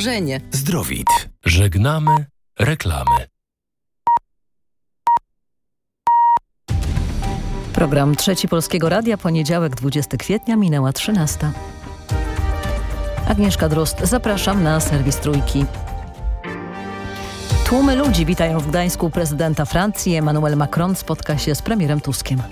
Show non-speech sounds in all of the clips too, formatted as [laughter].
Żenie. Zdrowit. Żegnamy reklamy. Program Trzeci Polskiego Radia, poniedziałek 20 kwietnia, minęła 13. Agnieszka Drost, zapraszam na serwis Trójki. Tłumy ludzi witają w Gdańsku prezydenta Francji. Emmanuel Macron spotka się z premierem Tuskiem.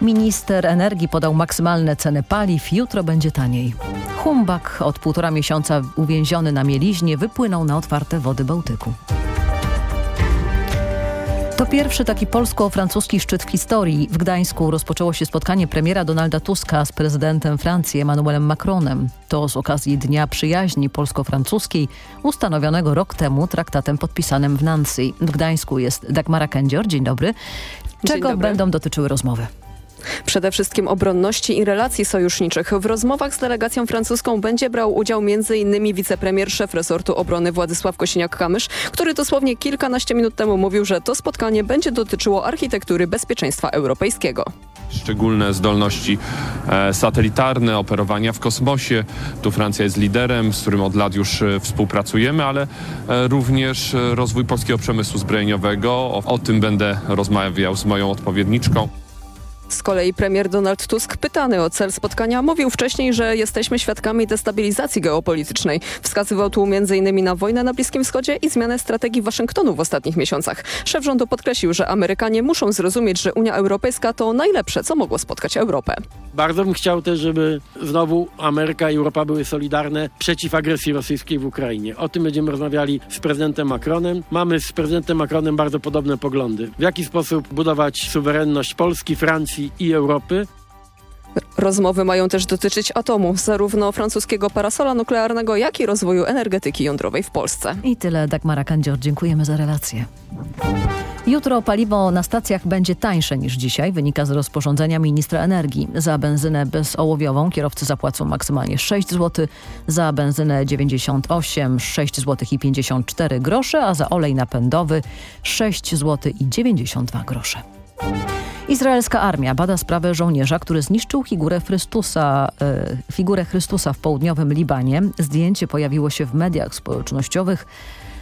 Minister energii podał maksymalne ceny paliw. Jutro będzie taniej. Humbak od półtora miesiąca uwięziony na mieliźnie wypłynął na otwarte wody Bałtyku. To pierwszy taki polsko-francuski szczyt w historii. W Gdańsku rozpoczęło się spotkanie premiera Donalda Tuska z prezydentem Francji Emmanuelem Macronem. To z okazji Dnia Przyjaźni Polsko-Francuskiej ustanowionego rok temu traktatem podpisanym w Nancy. W Gdańsku jest Dagmara Kędzior. Dzień dobry. Czego dobry. będą dotyczyły rozmowy? Przede wszystkim obronności i relacji sojuszniczych. W rozmowach z delegacją francuską będzie brał udział m.in. wicepremier szef resortu obrony Władysław Kosiniak-Kamysz, który dosłownie kilkanaście minut temu mówił, że to spotkanie będzie dotyczyło architektury bezpieczeństwa europejskiego. szczególne zdolności e, satelitarne, operowania w kosmosie. Tu Francja jest liderem, z którym od lat już e, współpracujemy, ale e, również rozwój polskiego przemysłu zbrojeniowego. O tym będę rozmawiał z moją odpowiedniczką. Z kolei premier Donald Tusk, pytany o cel spotkania, mówił wcześniej, że jesteśmy świadkami destabilizacji geopolitycznej. Wskazywał tu m.in. na wojnę na Bliskim Wschodzie i zmianę strategii Waszyngtonu w ostatnich miesiącach. Szef rządu podkreślił, że Amerykanie muszą zrozumieć, że Unia Europejska to najlepsze, co mogło spotkać Europę. Bardzo bym chciał też, żeby znowu Ameryka i Europa były solidarne przeciw agresji rosyjskiej w Ukrainie. O tym będziemy rozmawiali z prezydentem Macronem. Mamy z prezydentem Macronem bardzo podobne poglądy. W jaki sposób budować suwerenność Polski, Francji i Europy, Rozmowy mają też dotyczyć atomu, zarówno francuskiego parasola nuklearnego, jak i rozwoju energetyki jądrowej w Polsce. I tyle Dagmara Kędzior. Dziękujemy za relację. Jutro paliwo na stacjach będzie tańsze niż dzisiaj, wynika z rozporządzenia ministra energii. Za benzynę bezołowiową kierowcy zapłacą maksymalnie 6 zł, za benzynę 98 6 zł i 54 grosze, a za olej napędowy 6 zł i 92 grosze. Izraelska armia bada sprawę żołnierza, który zniszczył figurę Chrystusa, e, figurę Chrystusa w południowym Libanie. Zdjęcie pojawiło się w mediach społecznościowych,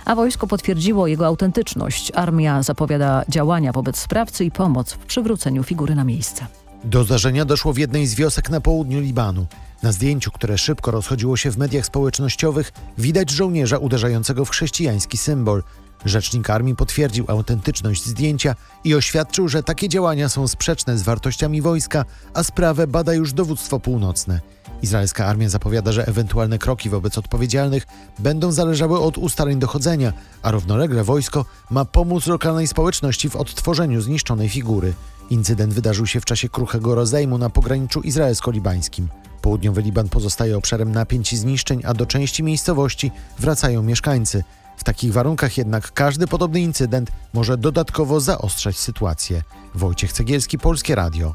a wojsko potwierdziło jego autentyczność. Armia zapowiada działania wobec sprawcy i pomoc w przywróceniu figury na miejsce. Do zdarzenia doszło w jednej z wiosek na południu Libanu. Na zdjęciu, które szybko rozchodziło się w mediach społecznościowych, widać żołnierza uderzającego w chrześcijański symbol. Rzecznik armii potwierdził autentyczność zdjęcia i oświadczył, że takie działania są sprzeczne z wartościami wojska, a sprawę bada już dowództwo północne. Izraelska armia zapowiada, że ewentualne kroki wobec odpowiedzialnych będą zależały od ustaleń dochodzenia, a równolegle wojsko ma pomóc lokalnej społeczności w odtworzeniu zniszczonej figury. Incydent wydarzył się w czasie kruchego rozejmu na pograniczu izraelsko-libańskim. Południowy Liban pozostaje obszarem napięć i zniszczeń, a do części miejscowości wracają mieszkańcy. W takich warunkach jednak każdy podobny incydent może dodatkowo zaostrzać sytuację. Wojciech Cegielski, Polskie Radio.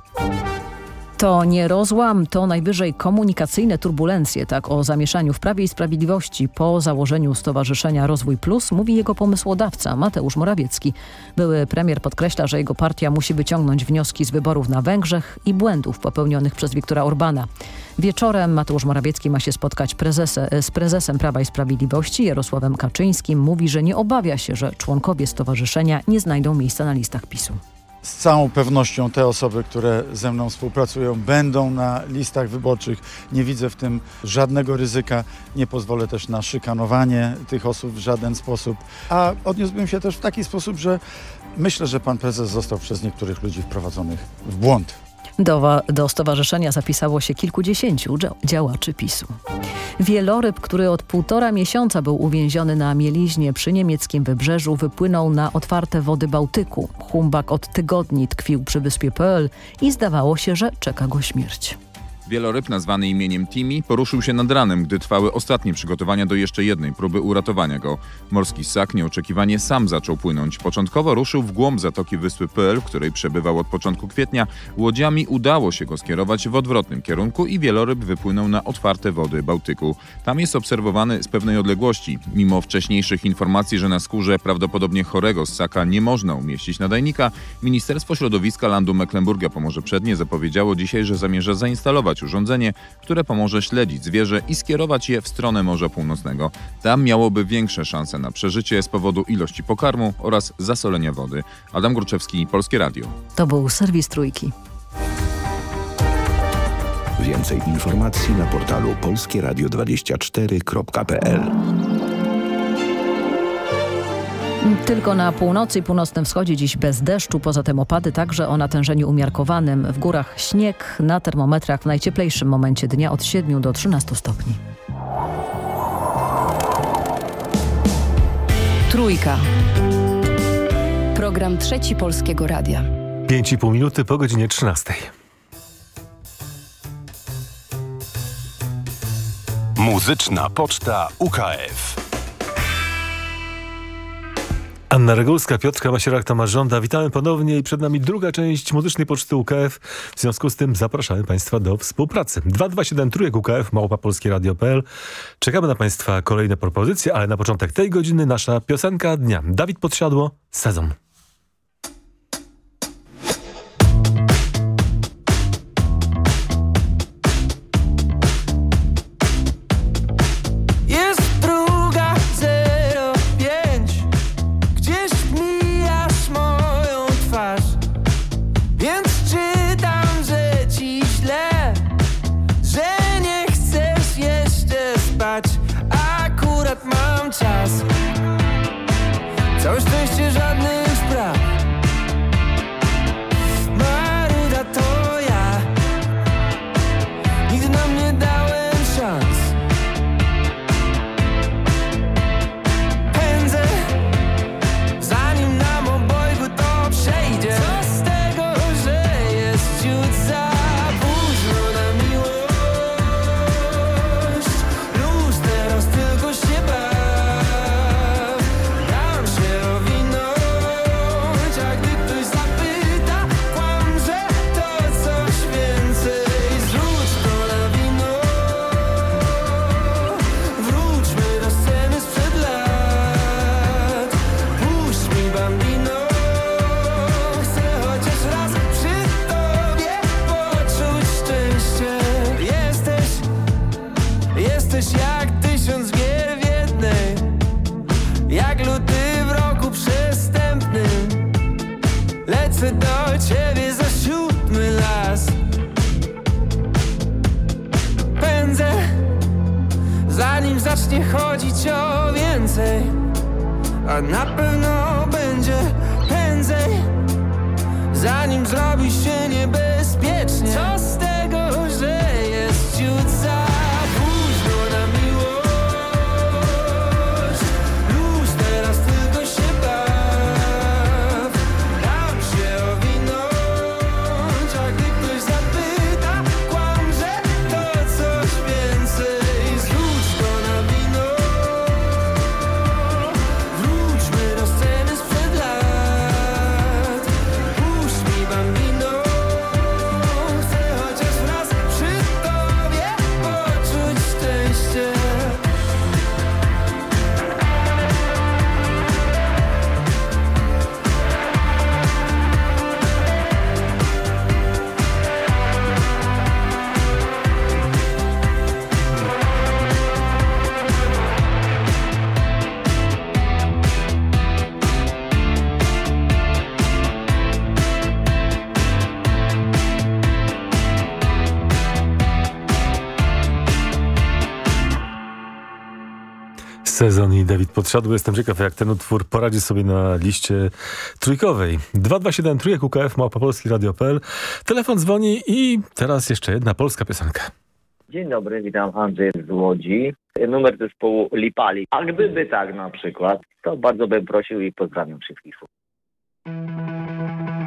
To nie rozłam, to najwyżej komunikacyjne turbulencje. Tak o zamieszaniu w Prawie i Sprawiedliwości po założeniu Stowarzyszenia Rozwój Plus mówi jego pomysłodawca Mateusz Morawiecki. Były premier podkreśla, że jego partia musi wyciągnąć wnioski z wyborów na Węgrzech i błędów popełnionych przez Wiktora Orbana. Wieczorem Mateusz Morawiecki ma się spotkać prezese, z prezesem Prawa i Sprawiedliwości Jarosławem Kaczyńskim. Mówi, że nie obawia się, że członkowie stowarzyszenia nie znajdą miejsca na listach PiSu. Z całą pewnością te osoby, które ze mną współpracują, będą na listach wyborczych. Nie widzę w tym żadnego ryzyka. Nie pozwolę też na szykanowanie tych osób w żaden sposób. A odniósłbym się też w taki sposób, że myślę, że pan prezes został przez niektórych ludzi wprowadzonych w błąd. Do, do stowarzyszenia zapisało się kilkudziesięciu dzia- działaczy PiSu. Wieloryb, który od półtora miesiąca był uwięziony na mieliźnie przy niemieckim wybrzeżu, wypłynął na otwarte wody Bałtyku. Humbak od tygodni tkwił przy wyspie Pearl i zdawało się, że czeka go śmierć. Wieloryb nazwany imieniem Timi poruszył się nad ranem, gdy trwały ostatnie przygotowania do jeszcze jednej próby uratowania go. Morski ssak nieoczekiwanie sam zaczął płynąć. Początkowo ruszył w głąb zatoki wyspy Pearl, w której przebywał od początku kwietnia. Łodziami udało się go skierować w odwrotnym kierunku i wieloryb wypłynął na otwarte wody Bałtyku. Tam jest obserwowany z pewnej odległości. Mimo wcześniejszych informacji, że na skórze prawdopodobnie chorego ssaka nie można umieścić nadajnika, Ministerstwo Środowiska Landu Mecklenburgia Pomorze Przednie zapowiedziało dzisiaj, że zamierza zainstalować urządzenie, które pomoże śledzić zwierzę i skierować je w stronę Morza Północnego. Tam miałoby większe szanse na przeżycie z powodu ilości pokarmu oraz zasolenia wody. Adam Gruczewski, Polskie Radio. To był serwis Trójki. Więcej informacji na portalu polskieradio24.pl Tylko na północy i północnym wschodzie dziś bez deszczu, poza tym opady także o natężeniu umiarkowanym. W górach śnieg, na termometrach w najcieplejszym momencie dnia od 7 do 13 stopni. Trójka. Program Trzeci Polskiego Radia. 5,5 minuty po godzinie 13. Muzyczna Poczta UKF. Anna Regulska, Piotrka Masierak, Tomasz Żąda. Witamy ponownie i przed nami druga część Muzycznej Poczty UKF. W związku z tym zapraszamy Państwa do współpracy. 227 trójek UKF, małpa polskie radio.pl. Czekamy na Państwa kolejne propozycje, ale na początek tej godziny nasza piosenka dnia. Dawid Podsiadło, Sezon. Zacznie chodzić o więcej A na pewno będzie prędzej Zanim zrobi się niebezpiecznie. Co z tego, że jest ciut za Sezon i Dawid Podsiadły. Jestem ciekaw, jak ten utwór poradzi sobie na liście trójkowej. 227 trójek UKF, małpa polski radio.pl. Telefon dzwoni i teraz jeszcze jedna polska piosenka. Dzień dobry, witam Andrzej z Łodzi. Numer zespołu Lipali. A gdyby tak na przykład, to bardzo bym prosił i pozdrawiam wszystkich. A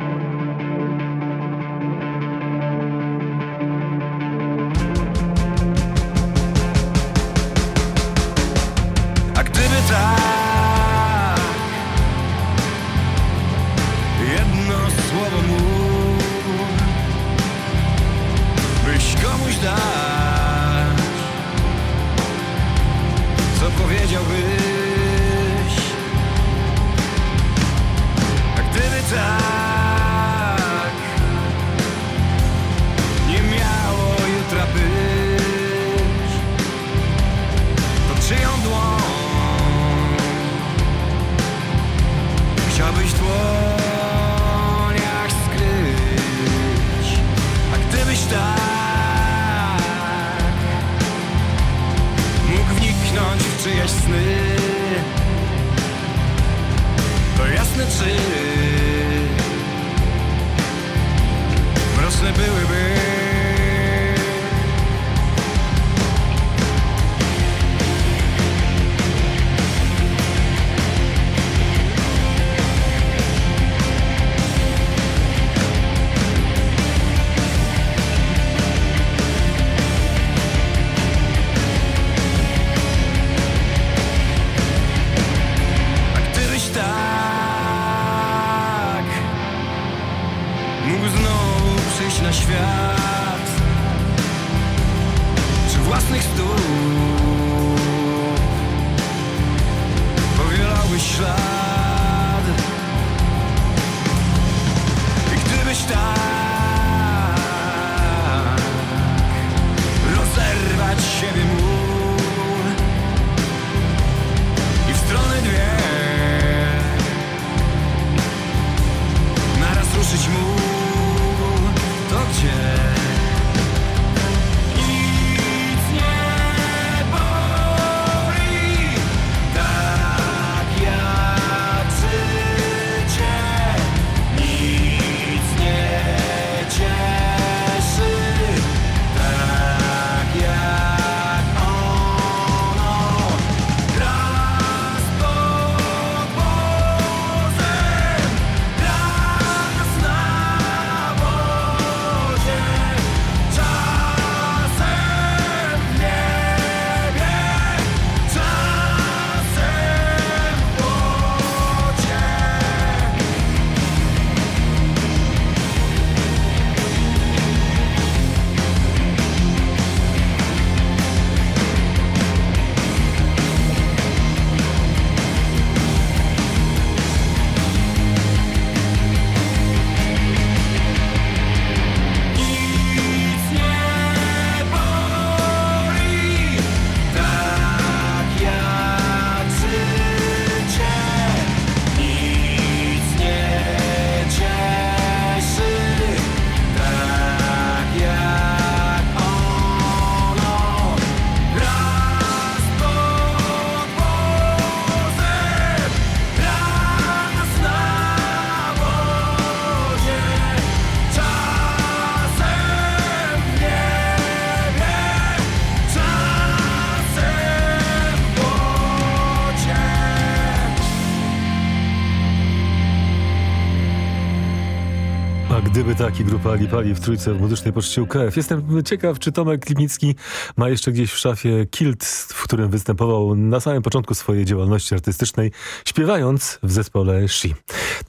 gdyby taki grupa Lipali w trójce w muzycznej poczcie UKF. Jestem ciekaw, czy Tomek Lipnicki ma jeszcze gdzieś w szafie kilt, w którym występował na samym początku swojej działalności artystycznej, śpiewając w zespole She.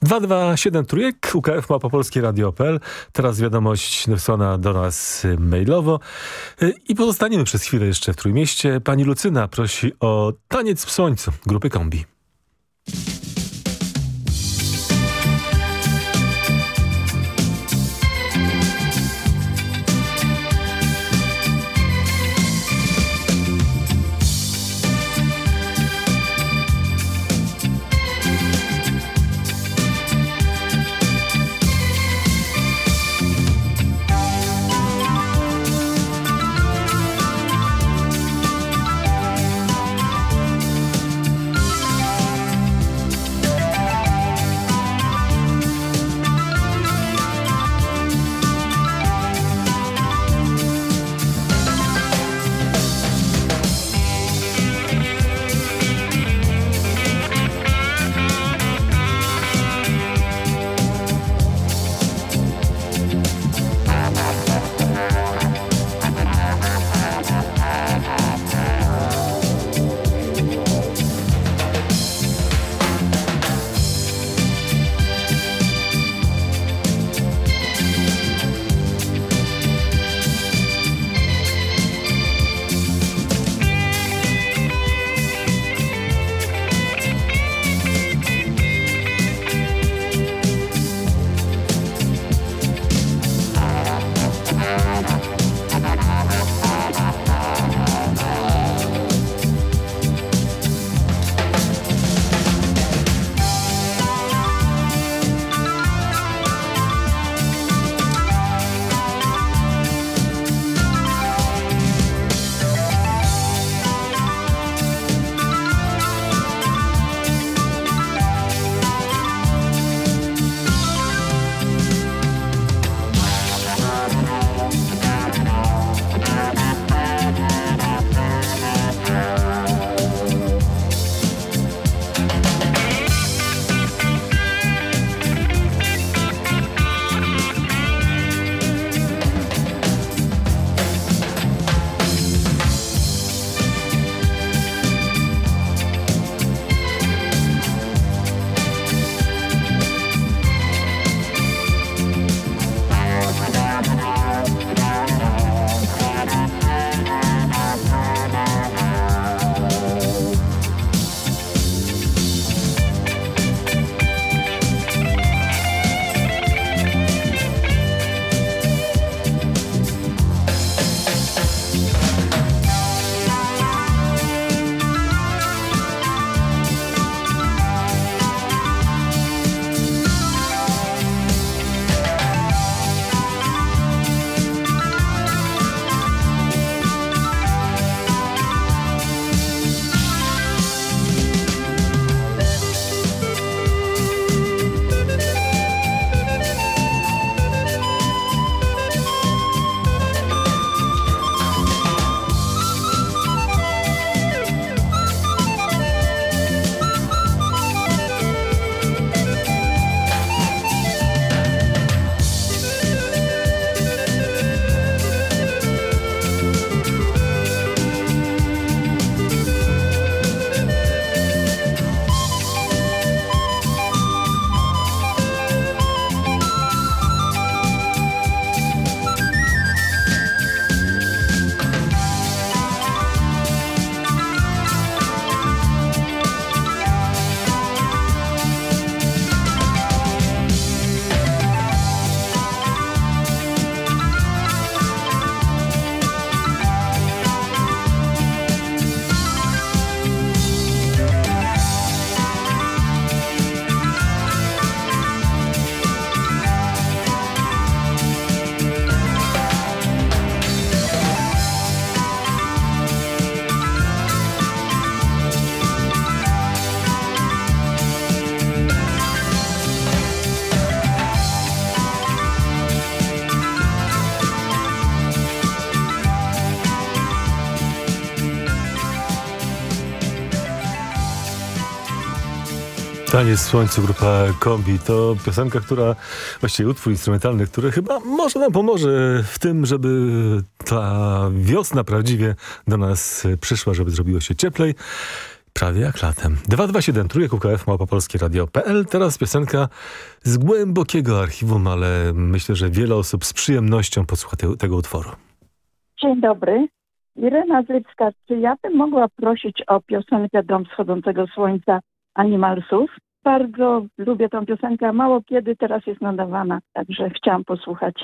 227 trójek, UKF ma po polskie radio.pl. Teraz wiadomość wysłana do nas mailowo. I pozostaniemy przez chwilę jeszcze w Trójmieście. Pani Lucyna prosi o taniec w słońcu grupy Kombi. Taniec słońcu, grupa Kombi to piosenka, która, właściwie utwór instrumentalny, który chyba może nam pomoże w tym, żeby ta wiosna prawdziwie do nas przyszła, żeby zrobiło się cieplej. Prawie jak latem. 227 trójek UKF Radio.pl. Teraz piosenka z głębokiego archiwum, ale myślę, że wiele osób z przyjemnością posłucha te, tego utworu. Dzień dobry. Irena Zlipska. Czy ja bym mogła prosić o piosenkę Dom Wschodzącego Słońca Animalsów? Bardzo lubię tą piosenkę, mało kiedy teraz jest nadawana, także chciałam posłuchać.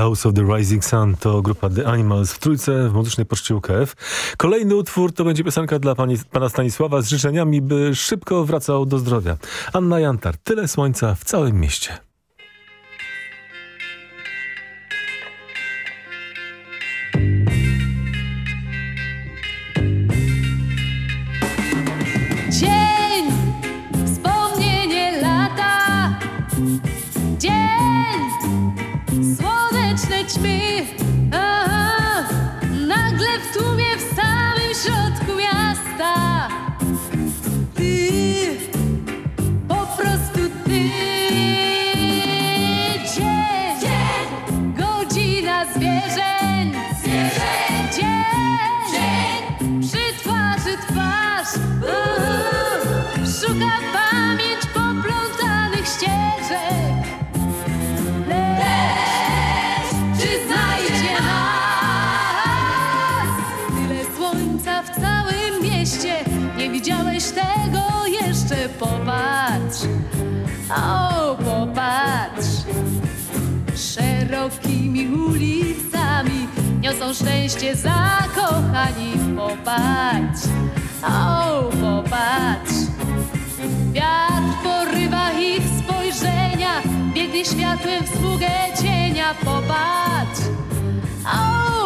House of the Rising Sun to grupa The Animals w trójce w muzycznej poczcie UKF. Kolejny utwór to będzie piosenka dla pani, pana Stanisława z życzeniami, by szybko wracał do zdrowia. Anna Jantar, tyle słońca w całym mieście. O, popatrz. Szerokimi ulicami niosą szczęście zakochani. Popatrz, o, popatrz. Wiatr porywa ich spojrzenia, biegnie światłem w sługę cienia. Popatrz, o.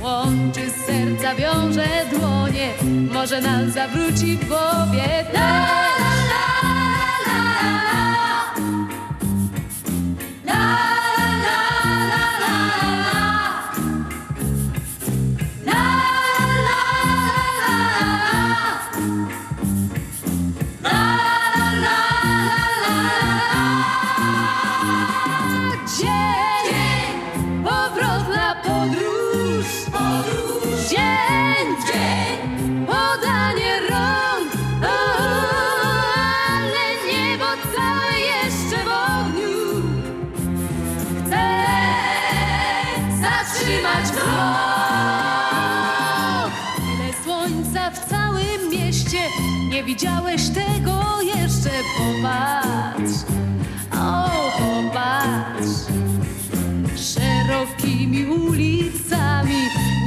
Łączy serca, wiąże dłonie, może nam zawróci głowie też.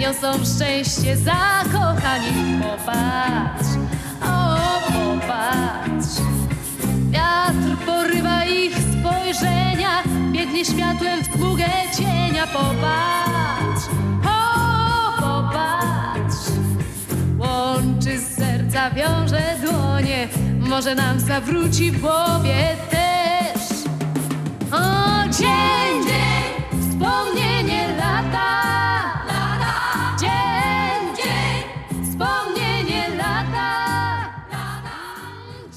Niosą szczęście zakochani. Popatrz, o popatrz. Wiatr porywa ich spojrzenia, biegnie światłem w smugę cienia. Popatrz, o popatrz. Łączy serca, wiąże dłonie, może nam zawróci w głowie też. O dzień, dzień, wspomnienie lata.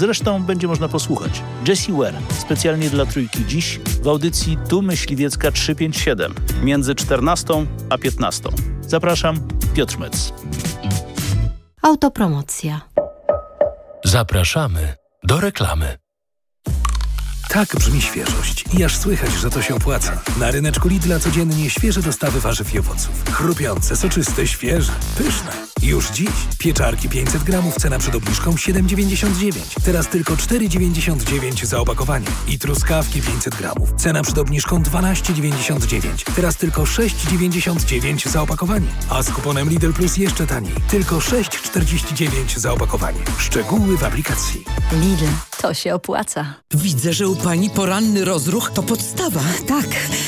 Zresztą będzie można posłuchać. Jessie Ware, specjalnie dla trójki dziś w audycji Tu Myśliwiecka 357 między 14 a 15. Zapraszam, Piotr Mec. Autopromocja. Zapraszamy do reklamy. Tak brzmi świeżość. I aż słychać, że to się opłaca. Na ryneczku Lidla codziennie świeże dostawy warzyw i owoców. Chrupiące, soczyste, świeże, pyszne. Już dziś pieczarki 500 gramów, cena przed obniżką 7,99. Teraz tylko 4,99 za opakowanie. I truskawki 500 gramów, cena przed obniżką 12,99. Teraz tylko 6,99 za opakowanie. A z kuponem Lidl Plus jeszcze taniej. Tylko 6,49 za opakowanie. Szczegóły w aplikacji. Lidl, to się opłaca. Widzę, że u pani poranny rozruch to podstawa. Tak,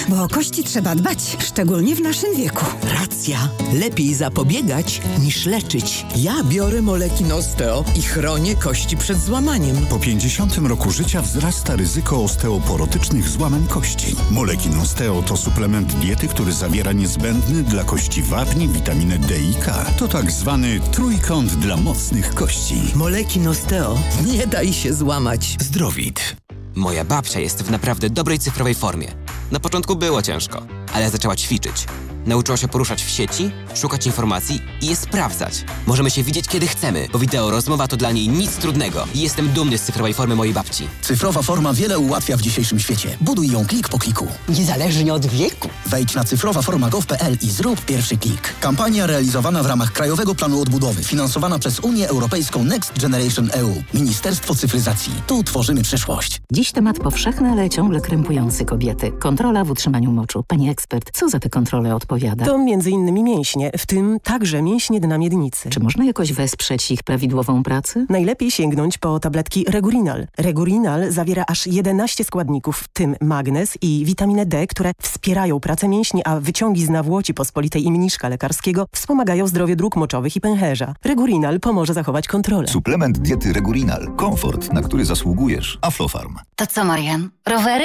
bo o kości trzeba dbać, szczególnie w naszym wieku. Racja. Lepiej zapobiegać niż leczyć. Ja biorę moleki Nosteo i chronię kości przed złamaniem. Po 50 roku życia wzrasta ryzyko osteoporotycznych złamań kości. Moleki Osteo to suplement diety, który zawiera niezbędny dla kości wapni, witaminę D i K. To tak zwany trójkąt dla mocnych kości. Moleki Nosteo. Nie daj się złamać. Zdrowit. Moja babcia jest w naprawdę dobrej cyfrowej formie. Na początku było ciężko, ale zaczęła ćwiczyć. Nauczyła się poruszać w sieci, szukać informacji i je sprawdzać. Możemy się widzieć kiedy chcemy, bo wideo rozmowa to dla niej nic trudnego i jestem dumny z cyfrowej formy mojej babci. Cyfrowa forma wiele ułatwia w dzisiejszym świecie. Buduj ją klik po kliku. Niezależnie od wieku. Wejdź na cyfrowaforma.gov.pl i zrób pierwszy klik. Kampania realizowana w ramach Krajowego Planu Odbudowy, finansowana przez Unię Europejską Next Generation EU. Ministerstwo Cyfryzacji. Tu tworzymy przyszłość. Dziś temat powszechny, ale ciągle krępujący kobiety. Kontrola w utrzymaniu moczu. Pani ekspert, co za te kontrole odpowiada? To między innymi mięśnie, w tym także mięśnie dna miednicy. Czy można jakoś wesprzeć ich prawidłową pracę? Najlepiej sięgnąć po tabletki Regurinal. Regurinal zawiera aż 11 składników, w tym magnez i witaminę D, które wspierają pracę mięśni, a wyciągi z nawłoci pospolitej i mniszka lekarskiego wspomagają zdrowie dróg moczowych i pęcherza. Regurinal pomoże zachować kontrolę. Suplement diety Regurinal. Komfort, na który zasługujesz. Aflofarm. To co, Marian? Rowery?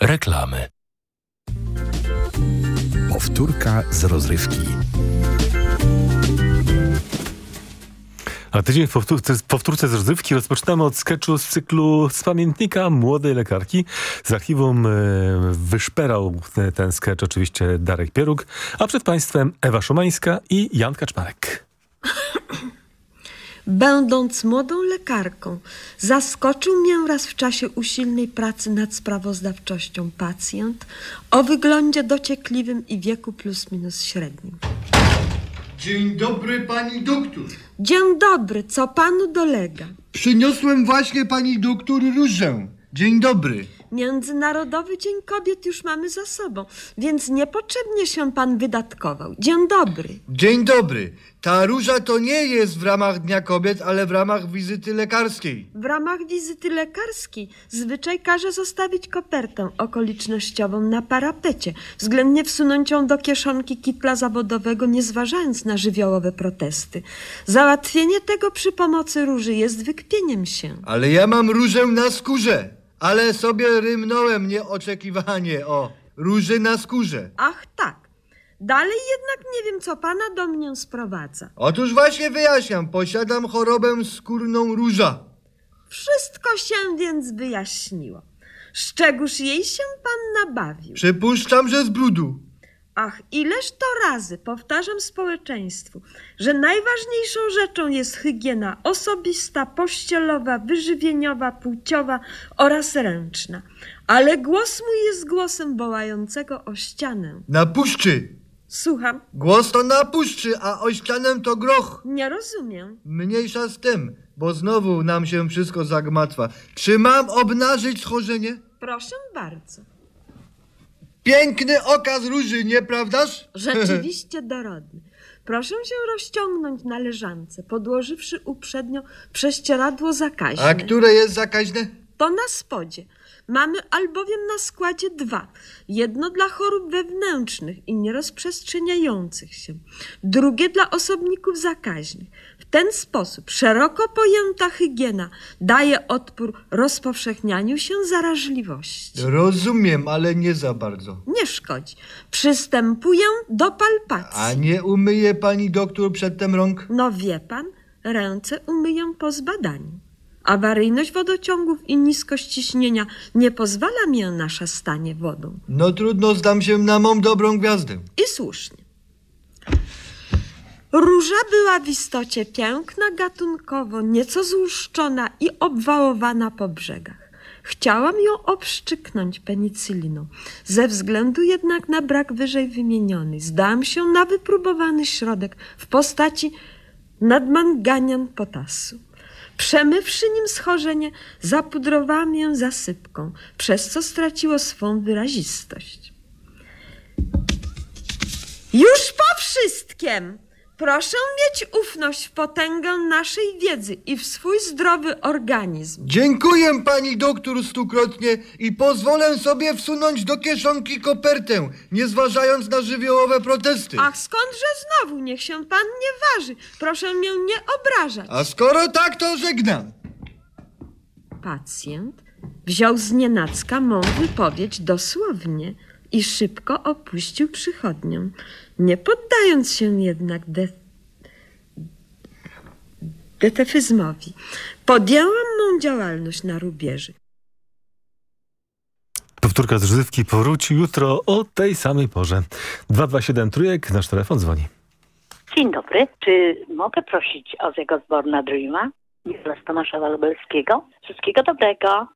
reklamy. Powtórka z rozrywki. A tydzień w powtórce, powtórce z rozrywki rozpoczynamy od sketchu z cyklu z pamiętnika młodej lekarki. Z archiwum e, wyszperał te- ten sketch oczywiście Darek Pieruk, a przed państwem Ewa Szomańska i Jan Kaczmarek. [coughs] Będąc młodą lekarką, zaskoczył mnie raz w czasie usilnej pracy nad sprawozdawczością pacjent o wyglądzie dociekliwym i wieku plus minus średnim. Dzień dobry, pani doktor. Dzień dobry, co panu dolega? Przyniosłem właśnie pani doktor różę. Dzień dobry. Międzynarodowy Dzień Kobiet już mamy za sobą, więc niepotrzebnie się pan wydatkował. Dzień dobry. Dzień dobry. Ta róża to nie jest w ramach Dnia Kobiet, ale w ramach wizyty lekarskiej. W ramach wizyty lekarskiej zwyczaj każe zostawić kopertę okolicznościową na parapecie, względnie wsunąć ją do kieszonki kitla zawodowego, nie zważając na żywiołowe protesty. Załatwienie tego przy pomocy róży jest wykpieniem się. Ale ja mam różę na skórze. Ale sobie rymnąłem nieoczekiwanie o róży na skórze. Ach tak. Dalej jednak nie wiem, co pana do mnie sprowadza. Otóż właśnie wyjaśniam. Posiadam chorobę skórną róża. Wszystko się więc wyjaśniło. Z czegóż jej się pan nabawił? Przypuszczam, że z brudu. Ach, ileż to razy powtarzam społeczeństwu, że najważniejszą rzeczą jest hygiena osobista, pościelowa, wyżywieniowa, płciowa oraz ręczna. Ale głos mój jest głosem wołającego o ścianę. Na puszczy. Słucham, Głos to na puszczy, a ościanem to groch. nie rozumiem. Mniejsza z tym, bo znowu nam się wszystko zagmatwa. Czy mam obnażyć schorzenie? Proszę bardzo. Piękny okaz róży, nieprawdaż? Rzeczywiście [laughs] dorodny. Proszę się rozciągnąć na leżance, podłożywszy uprzednio prześcieradło zakaźne. A które jest zakaźne? To na spodzie. Mamy albowiem na składzie dwa. Jedno dla chorób wewnętrznych i nierozprzestrzeniających się. Drugie dla osobników zakaźnych. W ten sposób szeroko pojęta hygiena daje odpór rozpowszechnianiu się zarażliwości. Rozumiem, ale nie za bardzo. Nie szkodzi. Przystępuję do palpacji. A nie umyje pani doktor przedtem rąk? No wie pan, ręce umyję po zbadaniu. Awaryjność wodociągów i niskość ciśnienia nie pozwala mi na szastanie wodą. No trudno, zdam się na mą dobrą gwiazdę. I słusznie. Róża była w istocie piękna gatunkowo, nieco złuszczona i obwałowana po brzegach. Chciałam ją obszczyknąć penicyliną. Ze względu jednak na brak wyżej wymienionej, zdałam się na wypróbowany środek w postaci nadmanganian potasu. Przemywszy nim schorzenie, zapudrowałam ją zasypką, przez co straciło swą wyrazistość. Już po wszystkim! Proszę mieć ufność w potęgę naszej wiedzy i w swój zdrowy organizm. Dziękuję pani doktor stukrotnie i pozwolę sobie wsunąć do kieszonki kopertę, nie zważając na żywiołowe protesty. Ach, skądże znowu? Niech się pan nie waży. Proszę mnie nie obrażać. A skoro tak, to żegnam. Pacjent wziął z nienacka mą wypowiedź dosłownie i szybko opuścił przychodnię, nie poddając się jednak de... detefyzmowi. Podjęłam mą działalność na rubieży. Powtórka z rozrywki powróci jutro o tej samej porze. 227 trójek, nasz telefon dzwoni. Dzień dobry. Czy mogę prosić o jego zbor na Dreama? Dla Tomasza Walbelskiego. Wszystkiego dobrego.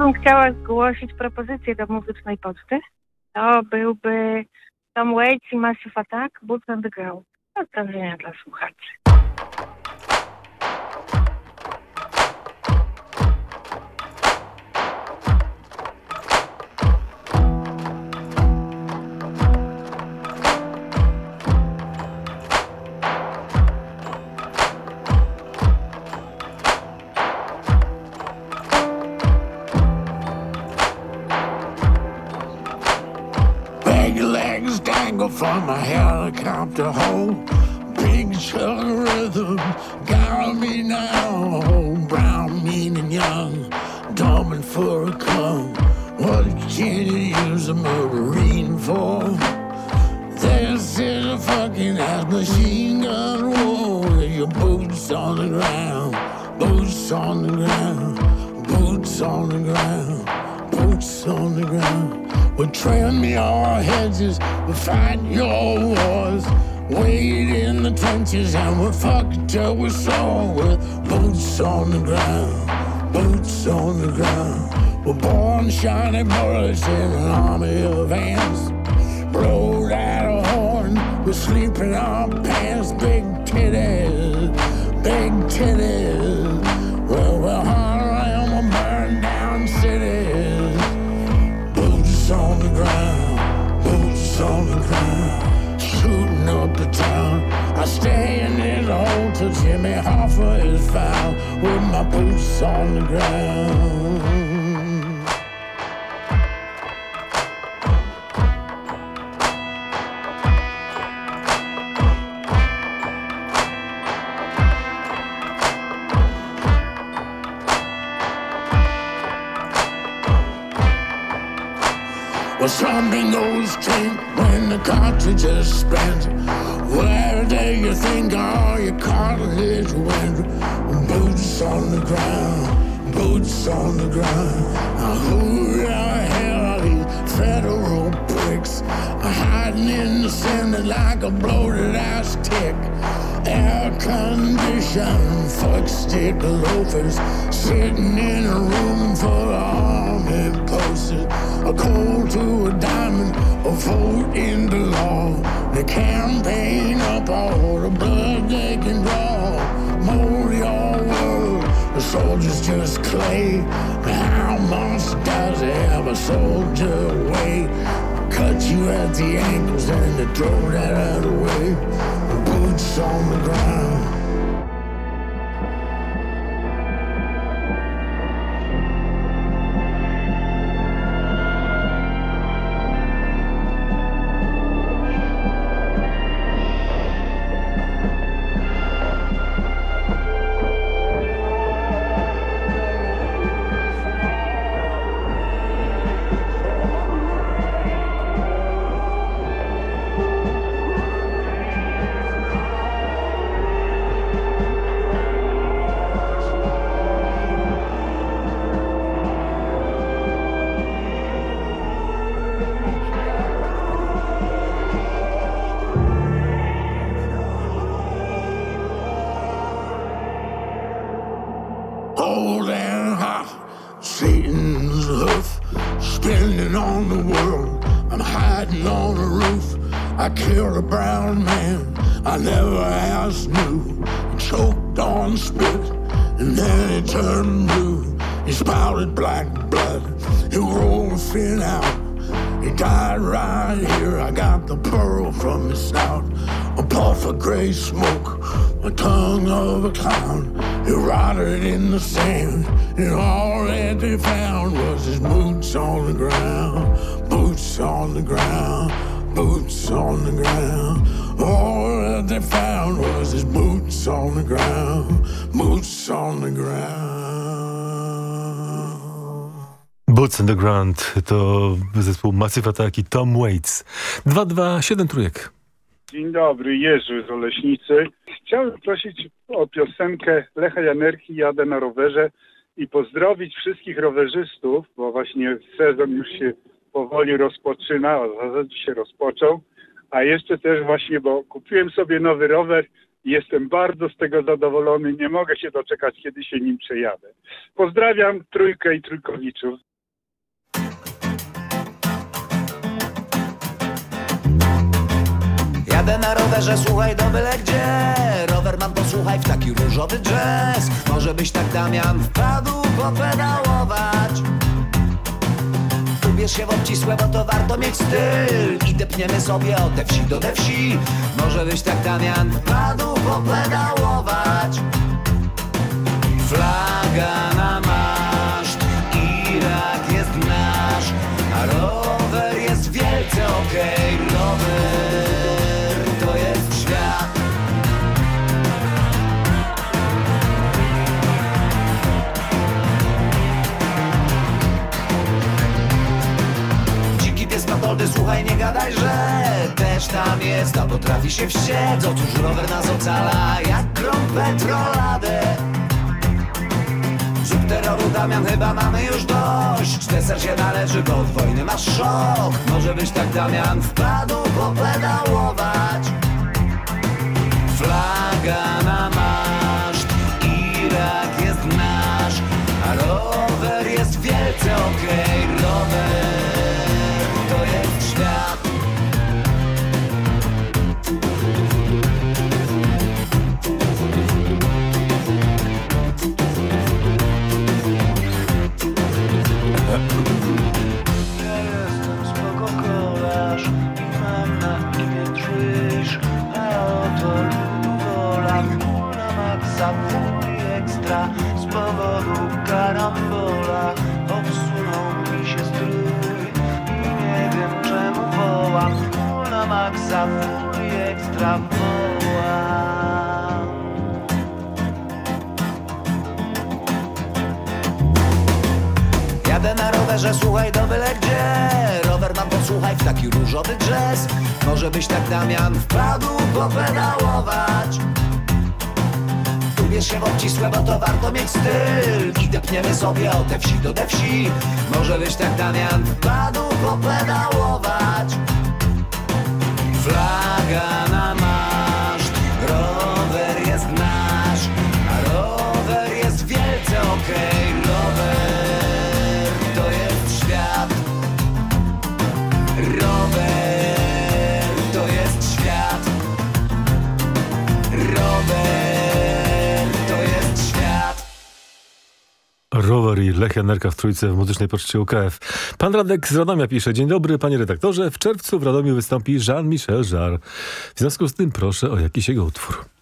Bym chciała zgłosić propozycję do muzycznej poczty. To byłby Tom Waits i Massive Attack, Boots on the Ground. Pozdrowienia dla słuchaczy. Ground, boots on the ground, boots on the ground. We're trim your hedges, we fight your wars. Wait in the trenches and we're fucked till we're sore with boots on the ground, boots on the ground. We're born shiny bullets in an army of ants. Blow that horn, we sleep in our pants, big titties, big titties. Town. I stay in this hole till Jimmy Hoffa is found with my boots on the ground. Well, some bingoes drink when the cartridge is spent. Where do you think all your cartilage went? Boots on the ground, boots on the ground. Now, who the hell are these federal pricks? Hiding in the center like a bloated ass tick. Air conditioned fuck stick loafers sitting in a room full of army posters. A cold to a diamond, a vote in the law. They campaign up all the blood they can draw. Mold your world, the soldiers just clay. How much does it have a soldier weigh? Cut you at the ankles and they throw that out away. Boots on the ground. To zespół Massive Attack i Tom Waits. 227 trójek. Dzień dobry, Jerzy z Oleśnicy. Chciałem prosić o piosenkę Lecha Janerki Jadę na rowerze i pozdrowić wszystkich rowerzystów, bo właśnie sezon już się powoli rozpoczyna, a zasadzie się rozpoczął. A jeszcze też właśnie, bo kupiłem sobie nowy rower i jestem bardzo z tego zadowolony. Nie mogę się doczekać, kiedy się nim przejadę. Pozdrawiam trójkę i trójkowiczów. Jadę na rowerze, słuchaj do byle gdzie. Rower mam posłuchaj w taki różowy jazz Może byś tak Damian wpadł popedałować. Ubierz się w obcisłe, bo to warto mieć styl. I depniemy sobie od te wsi do te wsi. Może byś tak Damian wpadł popedałować. Flaga na słuchaj, nie gadaj, że też tam jest, a potrafi się wściec. Otóż rower nas ocala, jak grom petroladę. Zrób terroru, Damian, chyba mamy już dość. Deser się należy, bo od wojny masz szok. Może być tak, Damian, wpadł popedałować. Flaga na maszt, Irak jest nasz, a rower jest wielce okej. Rower Obcisłe, bo to warto mieć styl. I depniemy sobie od te wsi do te wsi. Może byś tak Damian wpadł popedałować. Flaga na Rower i Lech Janerka w trójce w muzycznej poczcie UKF. Pan Radek z Radomia pisze. Dzień dobry, panie redaktorze. W czerwcu w Radomiu wystąpi Jean-Michel Jarre. W związku z tym proszę o jakiś jego utwór.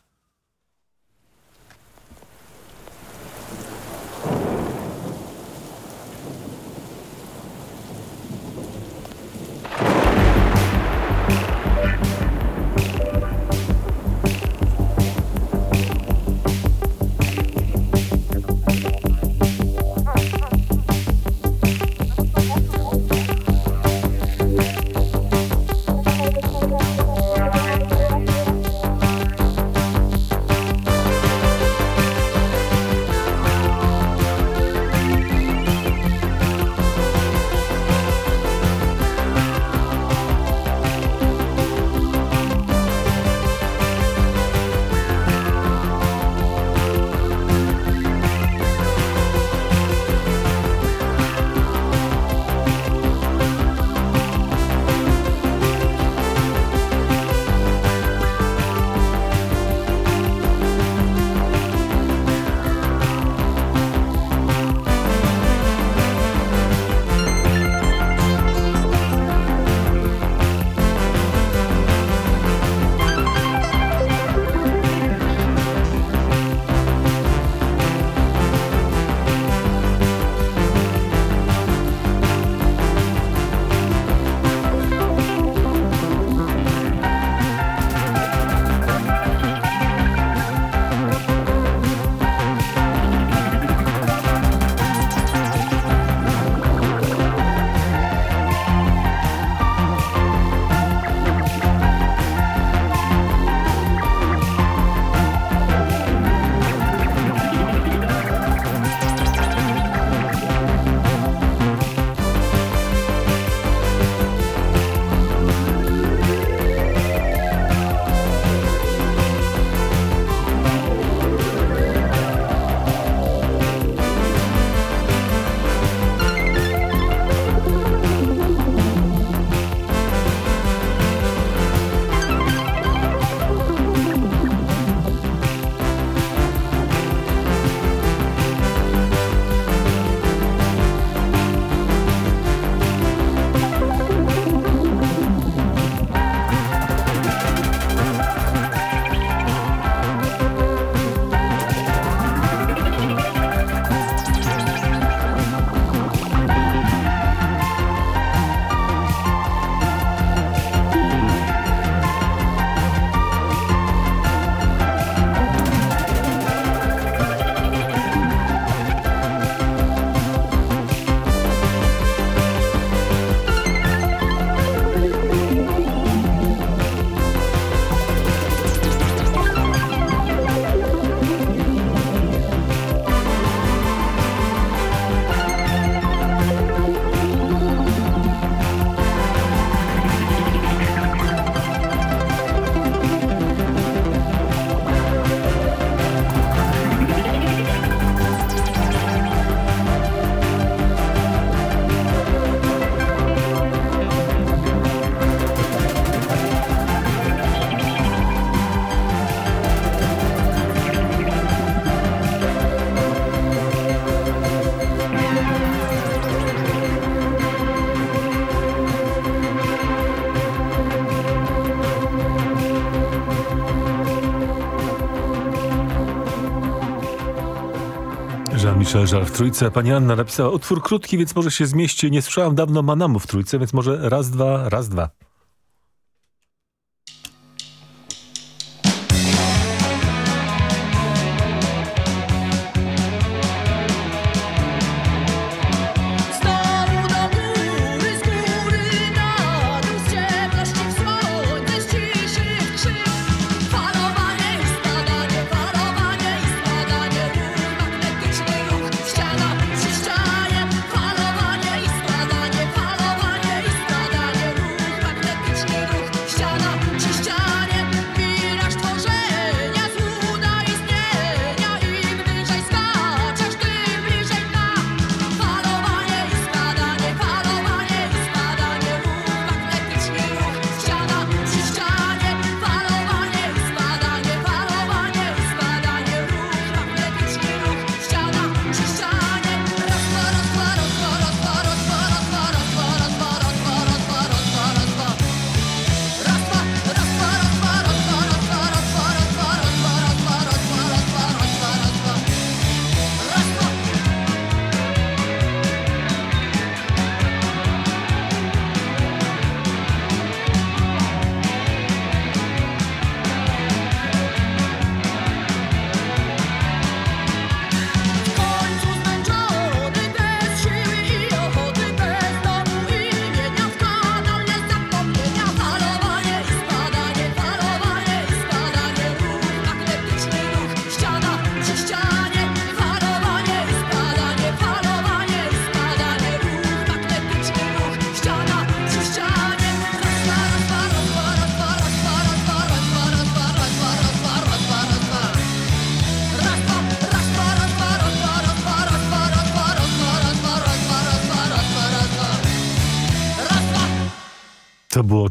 pisze Żal w Trójce. Pani Anna napisała, utwór krótki, więc może się zmieści. Nie słyszałam dawno Manamu w Trójce, więc może raz, dwa, raz, dwa.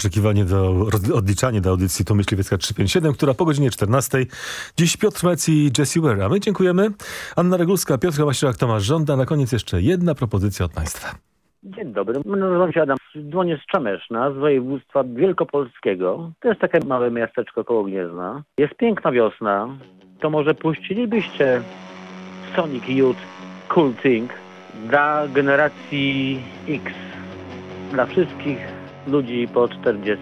oczekiwanie do, odliczanie do audycji to Myśliwiecka 357, która po godzinie 14. Dziś Piotr Mec i Jesse Ware, a my dziękujemy. Anna Regulska, Piotr Maśierak, Tomasz Żąda. Na koniec jeszcze jedna propozycja od Państwa. Dzień dobry, no, nazywam się Adam Dłonie z Czemeszna, z województwa wielkopolskiego. To jest takie małe miasteczko koło Gniezna. Jest piękna wiosna, to może puścilibyście Sonic Youth Cool Thing dla generacji X, dla wszystkich ludzi po 40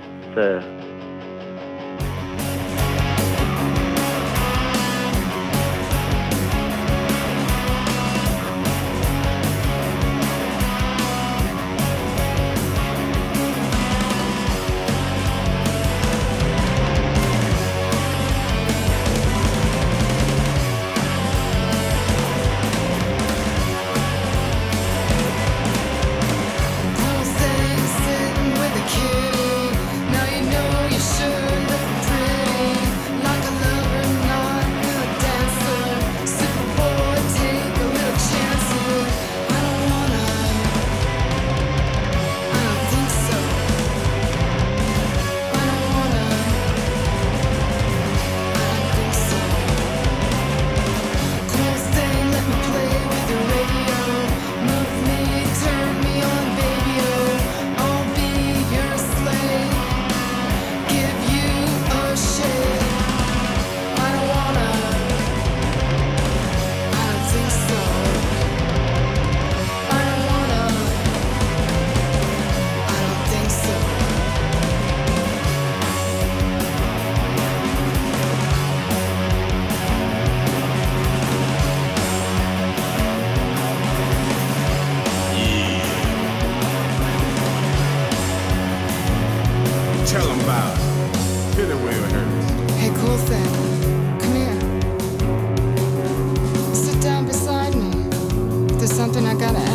and I gotta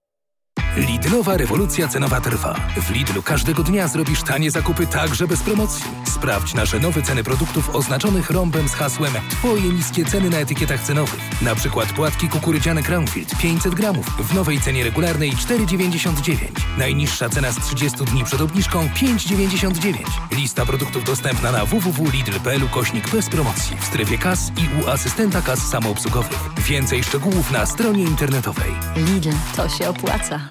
Lidlowa rewolucja cenowa trwa. W Lidlu każdego dnia zrobisz tanie zakupy także bez promocji. Sprawdź nasze nowe ceny produktów oznaczonych rąbem z hasłem Twoje niskie ceny na etykietach cenowych. Na przykład płatki kukurydziane Crownfield 500 gramów w nowej cenie regularnej 4,99. Najniższa cena z 30 dni przed obniżką 5,99. Lista produktów dostępna na www.lidl.pl kośnik bez promocji w strefie kas i u asystenta kas samoobsługowych. Więcej szczegółów na stronie internetowej. Lidl, to się opłaca.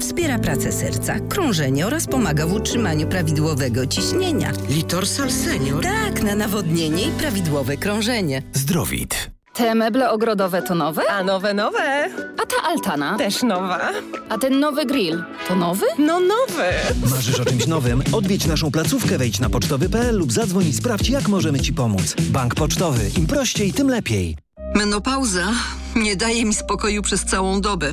wspiera pracę serca, krążenie oraz pomaga w utrzymaniu prawidłowego ciśnienia. Litorsal Senior? Tak, na nawodnienie i prawidłowe krążenie. Zdrowit. Te meble ogrodowe to nowe? A nowe, nowe. A ta altana? Też nowa. A ten nowy grill to nowy? No nowy. Marzysz o czymś nowym? Odwiedź naszą placówkę, wejdź na pocztowy.pl lub zadzwoń i sprawdź, jak możemy Ci pomóc. Bank Pocztowy. Im prościej, tym lepiej. Menopauza nie daje mi spokoju przez całą dobę.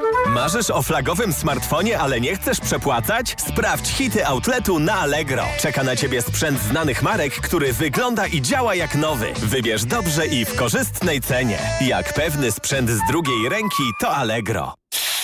Marzysz o flagowym smartfonie, ale nie chcesz przepłacać? Sprawdź hity outletu na Allegro. Czeka na Ciebie sprzęt znanych marek, który wygląda i działa jak nowy. Wybierz dobrze i w korzystnej cenie. Jak pewny sprzęt z drugiej ręki, to Allegro.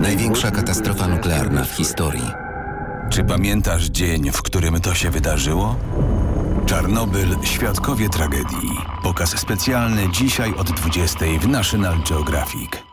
Największa katastrofa nuklearna w historii. Czy pamiętasz dzień, w którym to się wydarzyło? Czarnobyl Świadkowie Tragedii. Pokaz specjalny dzisiaj od 20 w National Geographic.